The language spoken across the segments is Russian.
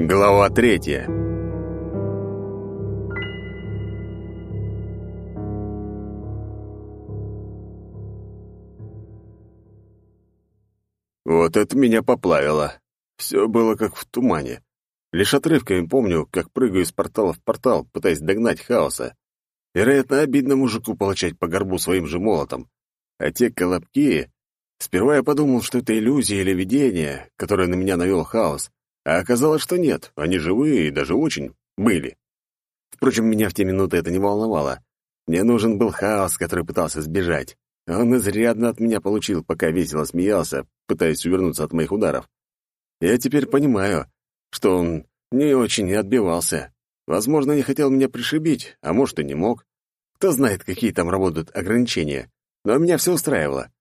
Глава третья. Вот это меня поплавило. Все было как в тумане. Лишь отрывками помню, как прыгаю из портала в портал, пытаясь догнать хаоса. Вероятно, обидно мужику получать по горбу своим же молотом. А те колобки... Сперва я подумал, что это иллюзия или видение, которое на меня навел хаос, а оказалось, что нет, они живые и даже очень были. Впрочем, меня в те минуты это не волновало. Мне нужен был хаос, который пытался сбежать. Он изрядно от меня получил, пока весело смеялся, пытаясь увернуться от моих ударов. Я теперь понимаю, что он не очень отбивался. Возможно, не хотел меня пришибить, а может, и не мог. Кто знает, какие там работают ограничения. Но меня все устраивало.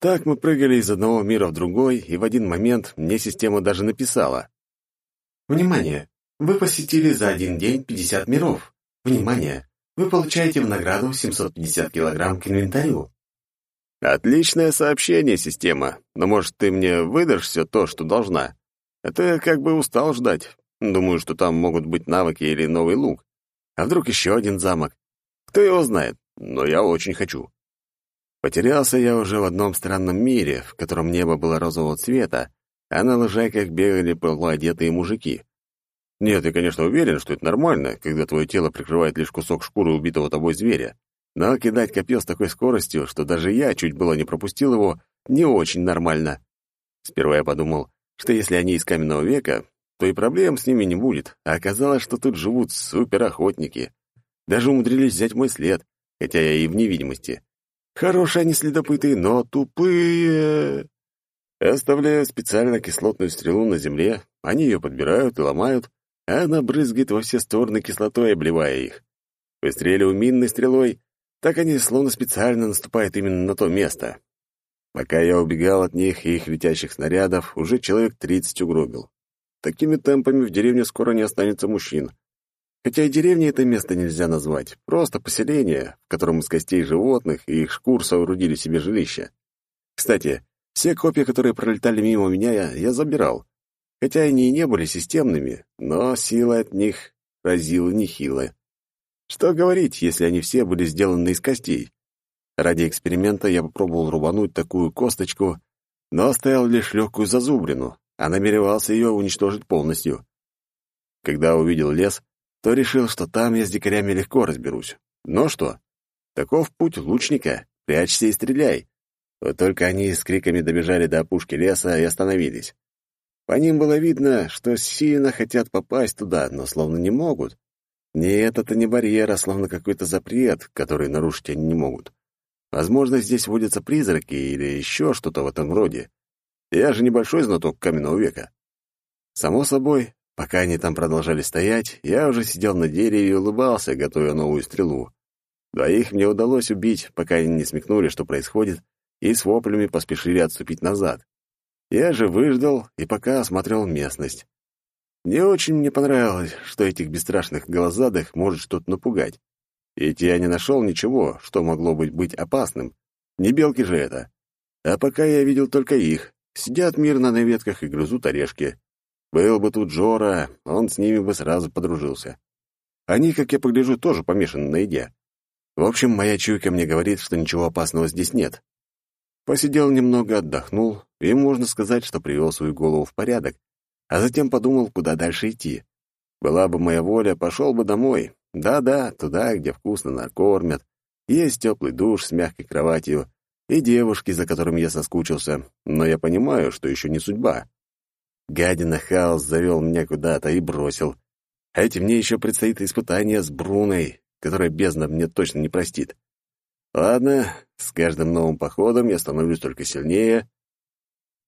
Так мы прыгали из одного мира в другой, и в один момент мне система даже написала. «Внимание! Вы посетили за один день 50 миров. Внимание! Вы получаете в награду 750 килограмм к инвентарю. Отличное сообщение, система. Но, может, ты мне выдашь все то, что должна? Это как бы устал ждать. Думаю, что там могут быть навыки или новый лук. А вдруг еще один замок? Кто его знает? Но я очень хочу. Потерялся я уже в одном странном мире, в котором небо было розового цвета, а на лужайках бегали полуодетые мужики. Нет, я, конечно, уверен, что это нормально, когда твое тело прикрывает лишь кусок шкуры убитого тобой зверя. Но кидать копье с такой скоростью, что даже я чуть было не пропустил его, не очень нормально. Сперва я подумал, что если они из каменного века, то и проблем с ними не будет, а оказалось, что тут живут суперохотники. Даже умудрились взять мой след, хотя я и в невидимости. Хорошие они следопыты, но тупые. Оставляю специально кислотную стрелу на земле, они ее подбирают и ломают, а она брызгает во все стороны кислотой, обливая их. Выстреливаю минной стрелой, так они словно специально наступают именно на то место. Пока я убегал от них и их летящих снарядов, уже человек тридцать угробил. Такими темпами в деревне скоро не останется мужчин. Хотя и деревней это место нельзя назвать, просто поселение, в котором из костей животных и их шкур соорудили себе жилище. Кстати, все копии, которые пролетали мимо меня, я, забирал. Хотя они и не были системными, но сила от них разила нехило. Что говорить, если они все были сделаны из костей? Ради эксперимента я попробовал рубануть такую косточку, но оставил лишь легкую зазубрину, а намеревался ее уничтожить полностью. Когда увидел лес, то решил, что там я с дикарями легко разберусь. Но что? Таков путь лучника. Прячься и стреляй. Вот только они с криками добежали до опушки леса и остановились. По ним было видно, что сильно хотят попасть туда, но словно не могут. Нет, это не барьер, а словно какой-то запрет, который нарушить они не могут. Возможно, здесь водятся призраки или еще что-то в этом роде. Я же небольшой знаток каменного века. Само собой, пока они там продолжали стоять, я уже сидел на дереве и улыбался, готовя новую стрелу. Двоих мне удалось убить, пока они не смекнули, что происходит, и с воплями поспешили отступить назад. Я же выждал и пока осмотрел местность. Не очень мне понравилось, что этих бесстрашных голозадых может что-то напугать. Ведь я не нашел ничего, что могло быть, быть опасным. Не белки же это. А пока я видел только их. Сидят мирно на ветках и грызут орешки. Был бы тут Жора, он с ними бы сразу подружился. Они, как я погляжу, тоже помешаны на еде. В общем, моя чуйка мне говорит, что ничего опасного здесь нет. Посидел немного, отдохнул, и можно сказать, что привел свою голову в порядок, а затем подумал, куда дальше идти. Была бы моя воля, пошел бы домой. Да-да, туда, где вкусно накормят, есть теплый душ с мягкой кроватью и девушки, за которыми я соскучился, но я понимаю, что еще не судьба. Гадина Хаос завел меня куда-то и бросил. А ведь мне еще предстоит испытание с Бруной, которое бездна мне точно не простит. Ладно, с каждым новым походом я становлюсь только сильнее.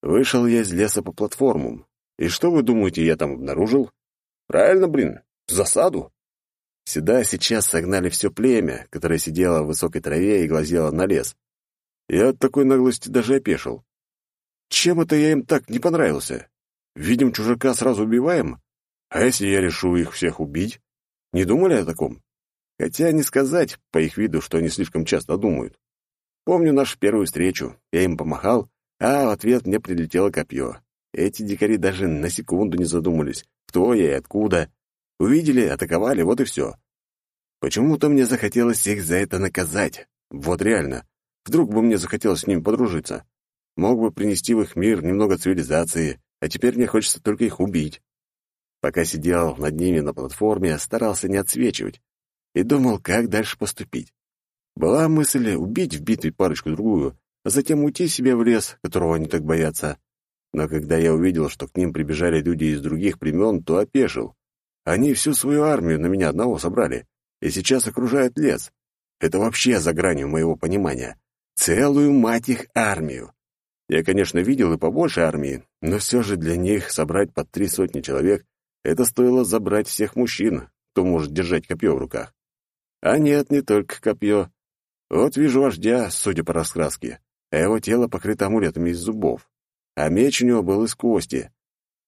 Вышел я из леса по платформам, и что вы думаете, я там обнаружил? Правильно, блин, засаду. Сюда сейчас согнали все племя, которое сидело в высокой траве и глазело на лес. Я от такой наглости даже опешил. Чем это я им так не понравился? Видим чужака, сразу убиваем? А если я решу их всех убить? Не думали о таком? Хотя не сказать, по их виду, что они слишком часто думают. Помню нашу первую встречу. Я им помахал, а в ответ мне прилетело копье. Эти дикари даже на секунду не задумались, кто я и откуда. Увидели, атаковали, вот и все. Почему-то мне захотелось их за это наказать. Вот реально. Вдруг бы мне захотелось с ними подружиться. Мог бы принести в их мир немного цивилизации, а теперь мне хочется только их убить. Пока сидел над ними на платформе, старался не отсвечивать и думал, как дальше поступить. Была мысль убить в битве парочку-другую, а затем уйти себе в лес, которого они так боятся. Но когда я увидел, что к ним прибежали люди из других племен, то опешил. Они всю свою армию на меня одного собрали, и сейчас окружают лес. Это вообще за гранью моего понимания. Целую, мать их, армию. Я, конечно, видел и побольше армии, но все же для них собрать под три сотни человек — это стоило забрать всех мужчин, кто может держать копье в руках. А нет, не только копье. Вот вижу вождя, судя по раскраске, а его тело покрыто амулетами из зубов, а меч у него был из кости.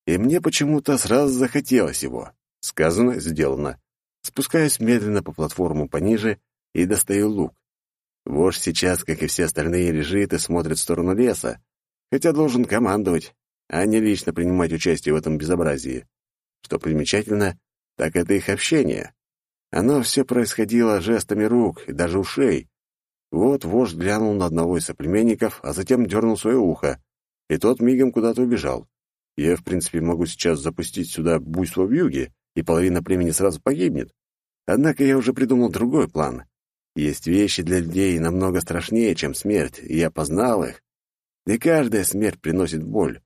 И мне почему-то сразу захотелось его. Сказано, сделано. Спускаюсь медленно по платформу пониже и достаю лук. Вождь сейчас, как и все остальные, лежит и смотрит в сторону леса, хотя должен командовать, а не лично принимать участие в этом безобразии. Что примечательно, так это их общение. Оно все происходило жестами рук и даже ушей. Вот вождь глянул на одного из соплеменников, а затем дернул свое ухо, и тот мигом куда-то убежал. Я, в принципе, могу сейчас запустить сюда буйство в юге, и половина племени сразу погибнет. Однако я уже придумал другой план. Есть вещи для людей намного страшнее, чем смерть, и я познал их. Не каждая смерть приносит боль,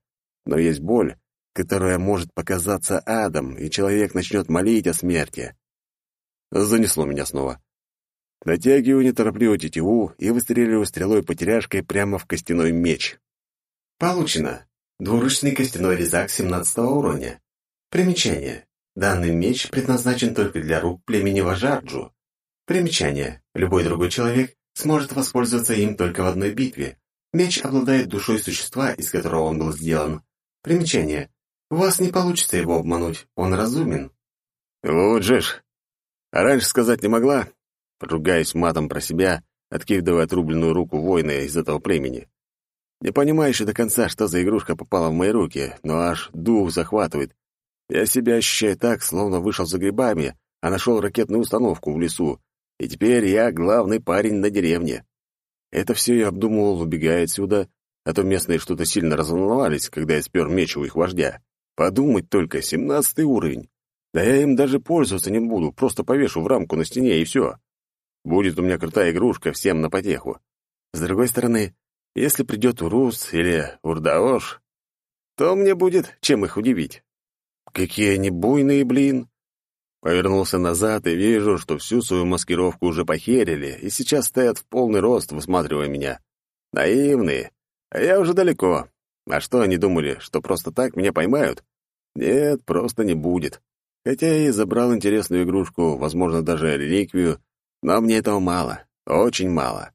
но есть боль, которая может показаться адом, и человек начнет молить о смерти. Занесло меня снова. Натягиваю неторопливо тетиву и выстреливаю стрелой-потеряшкой прямо в костяной меч. Получено. Двуручный костяной резак 17 уровня. Примечание. Данный меч предназначен только для рук племени Важарджу. Примечание. Любой другой человек сможет воспользоваться им только в одной битве. Меч обладает душой существа, из которого он был сделан. Примечание. У вас не получится его обмануть, он разумен. Вот же ж. А раньше сказать не могла? Ругаясь матом про себя, откидывая отрубленную руку воина из этого племени. Не понимаю еще до конца, что за игрушка попала в мои руки, но аж дух захватывает. Я себя ощущаю так, словно вышел за грибами, а нашел ракетную установку в лесу, и теперь я главный парень на деревне. Это все я обдумывал, убегая отсюда, а то местные что-то сильно разволновались, когда я спер меч у их вождя. Подумать только, семнадцатый уровень. Да я им даже пользоваться не буду, просто повешу в рамку на стене и все. Будет у меня крутая игрушка всем на потеху. С другой стороны, если придет Урус или Урдаош, то мне будет чем их удивить. Какие они буйные, блин. Повернулся назад и вижу, что всю свою маскировку уже похерили и сейчас стоят в полный рост, высматривая меня. Наивные. А я уже далеко. А что они думали, что просто так меня поймают? Нет, просто не будет. Хотя я и забрал интересную игрушку, возможно, даже реликвию, но мне этого мало, очень мало.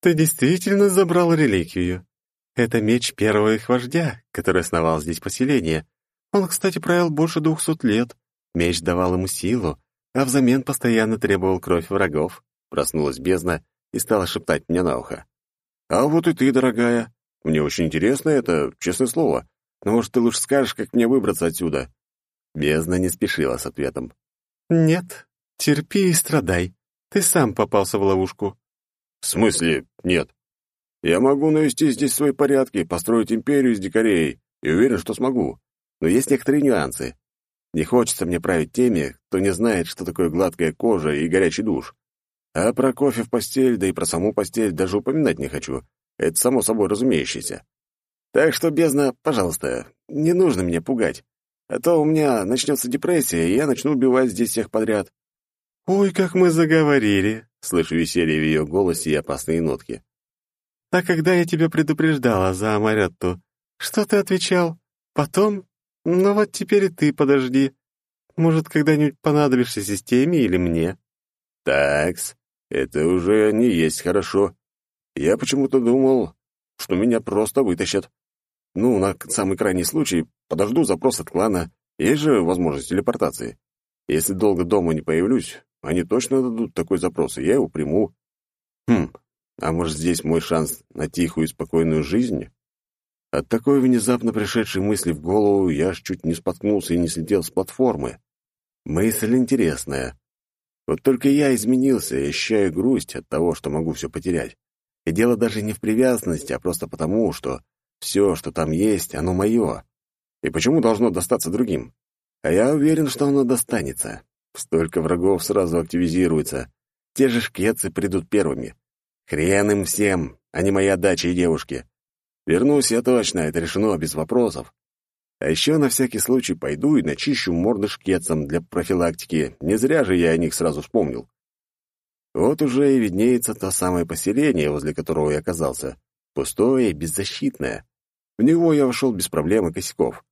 Ты действительно забрал реликвию. Это меч первого их вождя, который основал здесь поселение. Он, кстати, правил больше двухсот лет. Меч давал ему силу, а взамен постоянно требовал кровь врагов. Проснулась бездна и стала шептать мне на ухо. «А вот и ты, дорогая. Мне очень интересно это, честное слово. Но, может, ты лучше скажешь, как мне выбраться отсюда?» Бездна не спешила с ответом. «Нет, терпи и страдай. Ты сам попался в ловушку». «В смысле нет? Я могу навести здесь свои порядки, построить империю из дикарей, и уверен, что смогу. Но есть некоторые нюансы. Не хочется мне править теми, кто не знает, что такое гладкая кожа и горячий душ. А про кофе в постель, да и про саму постель даже упоминать не хочу. Это само собой разумеющееся. Так что, бездна, пожалуйста, не нужно меня пугать. А то у меня начнется депрессия, и я начну убивать здесь всех подряд. «Ой, как мы заговорили!» — слышу веселье в ее голосе и опасные нотки. «А когда я тебя предупреждала за Амаретту, что ты отвечал? Потом ну вот теперь и ты подожди. Может, когда-нибудь понадобишься системе или мне? Такс, это уже не есть хорошо. Я почему-то думал, что меня просто вытащат. Ну, на самый крайний случай подожду запрос от клана. Есть же возможность телепортации. Если долго дома не появлюсь, они точно дадут такой запрос, и я его приму. Хм, а может, здесь мой шанс на тихую и спокойную жизнь? От такой внезапно пришедшей мысли в голову я аж чуть не споткнулся и не слетел с платформы. Мысль интересная. Вот только я изменился ощущаю грусть от того, что могу все потерять. И дело даже не в привязанности, а просто потому, что все, что там есть, оно мое. И почему должно достаться другим? А я уверен, что оно достанется. Столько врагов сразу активизируется. Те же шкетцы придут первыми. Хрен им всем, а не моя дача и девушки. Вернусь я точно, это решено без вопросов. А еще на всякий случай пойду и начищу морды шкетцам для профилактики. Не зря же я о них сразу вспомнил. Вот уже и виднеется то самое поселение, возле которого я оказался. Пустое и беззащитное. В него я вошел без проблем и косяков.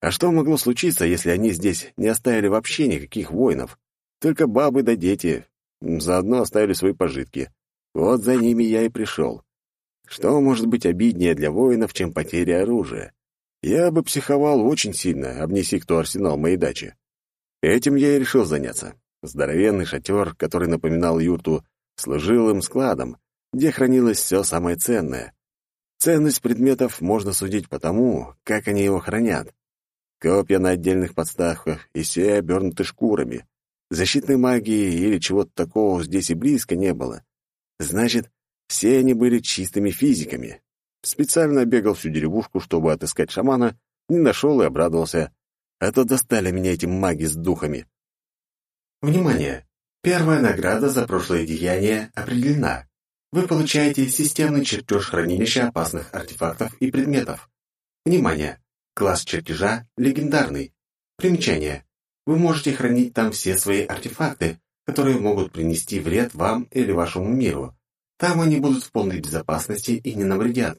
А что могло случиться, если они здесь не оставили вообще никаких воинов? Только бабы да дети. Заодно оставили свои пожитки. Вот за ними я и пришел. Что может быть обиднее для воинов, чем потеря оружия? Я бы психовал очень сильно, обнеси кто арсенал моей дачи. Этим я и решил заняться. Здоровенный шатер, который напоминал юрту, служил им складом, где хранилось все самое ценное. Ценность предметов можно судить по тому, как они его хранят. Копья на отдельных подставках и все обернуты шкурами. Защитной магии или чего-то такого здесь и близко не было. Значит, все они были чистыми физиками. Специально бегал всю деревушку, чтобы отыскать шамана, не нашел и обрадовался. А то достали меня эти маги с духами. Внимание! Первая награда за прошлое деяние определена. Вы получаете системный чертеж хранилища опасных артефактов и предметов. Внимание! Класс чертежа легендарный. Примечание. Вы можете хранить там все свои артефакты, которые могут принести вред вам или вашему миру. Там они будут в полной безопасности и не навредят.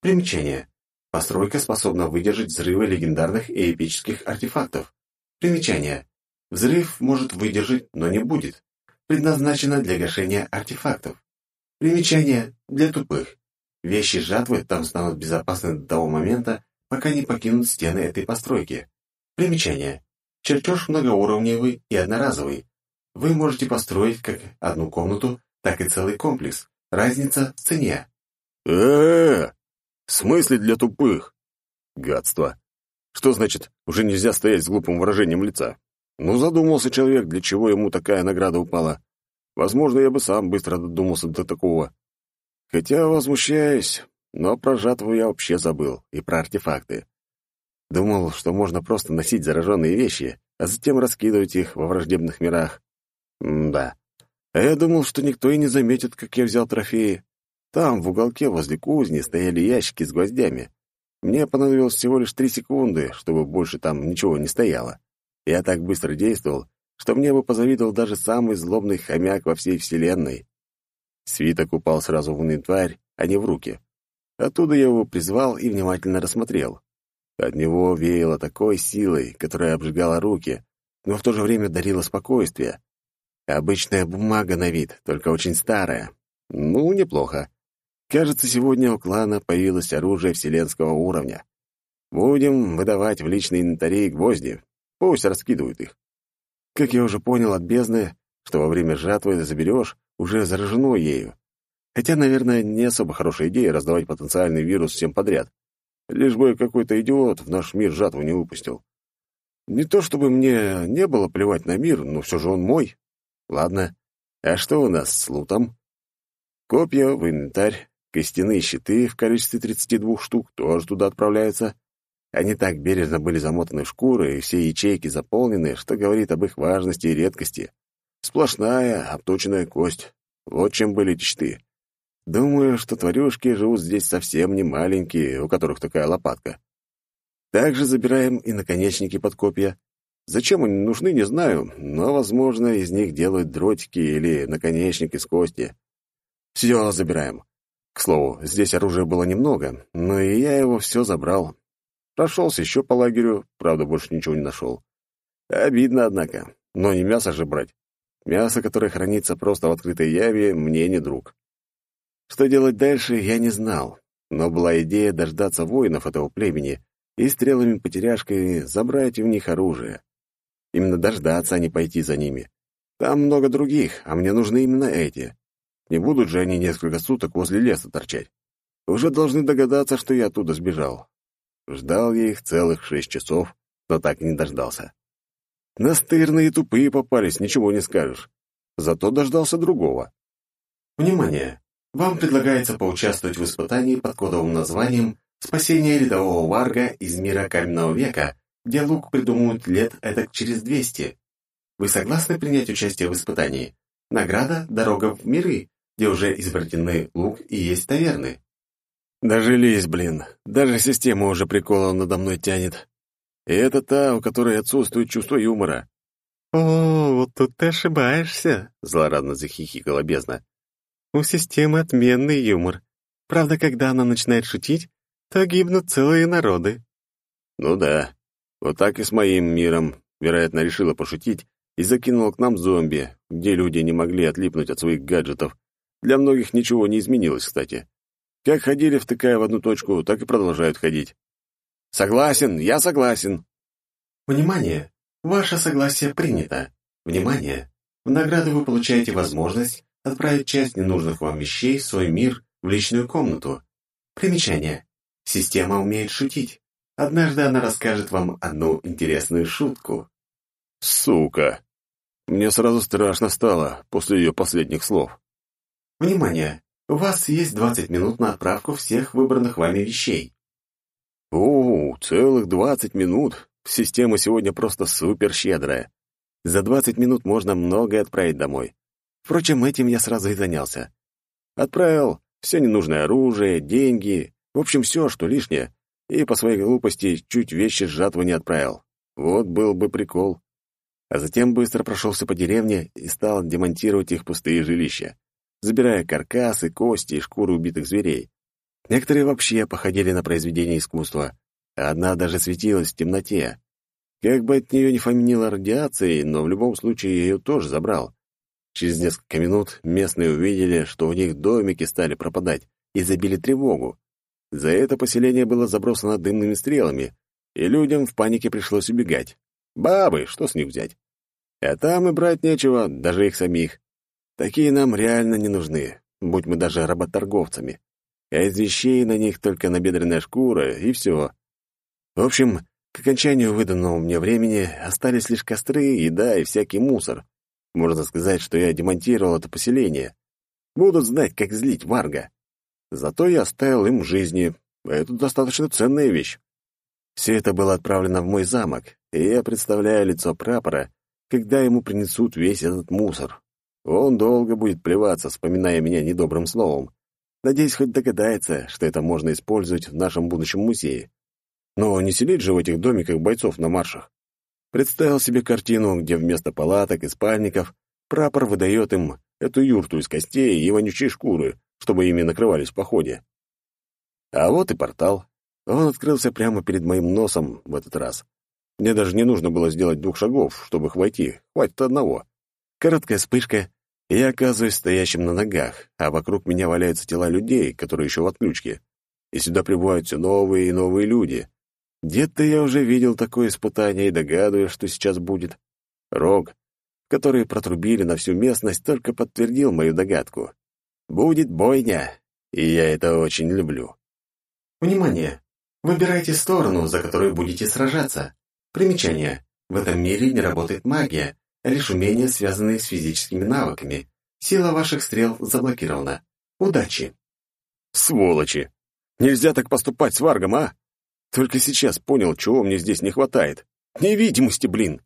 Примечание. Постройка способна выдержать взрывы легендарных и эпических артефактов. Примечание. Взрыв может выдержать, но не будет. Предназначена для гашения артефактов. Примечание для тупых. Вещи жатвы там станут безопасны до того момента, пока не покинут стены этой постройки. Примечание. Чертеж многоуровневый и одноразовый. Вы можете построить как одну комнату, так и целый комплекс. Разница в цене. э э В смысле для тупых? Гадство. Что значит, уже нельзя стоять с глупым выражением лица? Ну, задумался человек, для чего ему такая награда упала. Возможно, я бы сам быстро додумался до такого. Хотя возмущаюсь, но про жатву я вообще забыл, и про артефакты. Думал, что можно просто носить зараженные вещи, а затем раскидывать их во враждебных мирах. М да. А я думал, что никто и не заметит, как я взял трофеи. Там, в уголке возле кузни, стояли ящики с гвоздями. Мне понадобилось всего лишь три секунды, чтобы больше там ничего не стояло. Я так быстро действовал, что мне бы позавидовал даже самый злобный хомяк во всей вселенной. Свиток упал сразу в инвентарь, а не в руки. Оттуда я его призвал и внимательно рассмотрел. От него веяло такой силой, которая обжигала руки, но в то же время дарила спокойствие. Обычная бумага на вид, только очень старая. Ну, неплохо. Кажется, сегодня у клана появилось оружие вселенского уровня. Будем выдавать в личные инвентари гвозди. Пусть раскидывают их. Как я уже понял от бездны, что во время жатвы заберешь, уже заражено ею. Хотя, наверное, не особо хорошая идея раздавать потенциальный вирус всем подряд. Лишь бы какой-то идиот в наш мир жатву не выпустил. Не то чтобы мне не было плевать на мир, но все же он мой. Ладно. А что у нас с лутом? Копья в инвентарь, костяные щиты в количестве 32 штук тоже туда отправляются. Они так бережно были замотаны в шкуры, и все ячейки заполнены, что говорит об их важности и редкости. Сплошная, обточенная кость. Вот чем были эти. Думаю, что тварюшки живут здесь совсем не маленькие, у которых такая лопатка. Также забираем и наконечники под копья. Зачем они нужны, не знаю, но, возможно, из них делают дротики или наконечники с кости. Все забираем. К слову, здесь оружия было немного, но и я его все забрал. Прошелся еще по лагерю, правда, больше ничего не нашел. Обидно, однако. Но не мясо же брать. Мясо, которое хранится просто в открытой яве, мне не друг. Что делать дальше, я не знал, но была идея дождаться воинов этого племени и стрелами-потеряшками забрать у них оружие. Именно дождаться, а не пойти за ними. Там много других, а мне нужны именно эти. Не будут же они несколько суток возле леса торчать. уже должны догадаться, что я оттуда сбежал. Ждал я их целых шесть часов, но так и не дождался. Настырные и тупые попались, ничего не скажешь. Зато дождался другого. Внимание! Вам предлагается поучаствовать в испытании под кодовым названием «Спасение рядового варга из мира каменного века», где лук придумают лет этак через 200. Вы согласны принять участие в испытании? Награда — дорога в миры, где уже изобретены лук и есть таверны. Дожились, блин. Даже система уже приколом надо мной тянет. И это та, у которой отсутствует чувство юмора. «О, вот тут ты ошибаешься», — злорадно захихикала бездна. «У системы отменный юмор. Правда, когда она начинает шутить, то гибнут целые народы». «Ну да. Вот так и с моим миром. Вероятно, решила пошутить и закинула к нам зомби, где люди не могли отлипнуть от своих гаджетов. Для многих ничего не изменилось, кстати. Как ходили, втыкая в одну точку, так и продолжают ходить. Согласен, я согласен. Внимание! Ваше согласие принято. Внимание! В награду вы получаете возможность отправить часть ненужных вам вещей в свой мир в личную комнату. Примечание. Система умеет шутить. Однажды она расскажет вам одну интересную шутку. Сука! Мне сразу страшно стало после ее последних слов. Внимание! У вас есть 20 минут на отправку всех выбранных вами вещей. О, целых 20 минут. Система сегодня просто супер щедрая. За 20 минут можно многое отправить домой. Впрочем, этим я сразу и занялся. Отправил все ненужное оружие, деньги, в общем, все, что лишнее, и по своей глупости чуть вещи с жатвы не отправил. Вот был бы прикол а затем быстро прошелся по деревне и стал демонтировать их пустые жилища, забирая каркасы, кости и шкуры убитых зверей. Некоторые вообще походили на произведение искусства, а одна даже светилась в темноте. Как бы от нее не фаминило радиацией, но в любом случае я ее тоже забрал. Через несколько минут местные увидели, что у них домики стали пропадать, и забили тревогу. За это поселение было забросано дымными стрелами, и людям в панике пришлось убегать. Бабы, что с них взять? А там и брать нечего, даже их самих. Такие нам реально не нужны, будь мы даже работорговцами. А из вещей на них только набедренная шкура, и все. В общем, к окончанию выданного мне времени остались лишь костры, еда и всякий мусор. Можно сказать, что я демонтировал это поселение. Будут знать, как злить Варга. Зато я оставил им жизни, это достаточно ценная вещь. Все это было отправлено в мой замок, и я представляю лицо прапора, когда ему принесут весь этот мусор. Он долго будет плеваться, вспоминая меня недобрым словом. Надеюсь, хоть догадается, что это можно использовать в нашем будущем музее. Но не селить же в этих домиках бойцов на маршах. Представил себе картину, где вместо палаток и спальников прапор выдает им эту юрту из костей и вонючей шкуры, чтобы ими накрывались в походе. А вот и портал. Он открылся прямо перед моим носом в этот раз. Мне даже не нужно было сделать двух шагов, чтобы их войти. Хватит одного. Короткая вспышка, я оказываюсь стоящим на ногах, а вокруг меня валяются тела людей, которые еще в отключке. И сюда прибывают все новые и новые люди. Где-то я уже видел такое испытание и догадываюсь, что сейчас будет. Рог, который протрубили на всю местность, только подтвердил мою догадку. Будет бойня, и я это очень люблю. Внимание! Выбирайте сторону, за которую будете сражаться. Примечание. В этом мире не работает магия, лишь умения, связанные с физическими навыками. Сила ваших стрел заблокирована. Удачи! Сволочи! Нельзя так поступать с Варгом, а? Только сейчас понял, чего мне здесь не хватает. Невидимости, блин!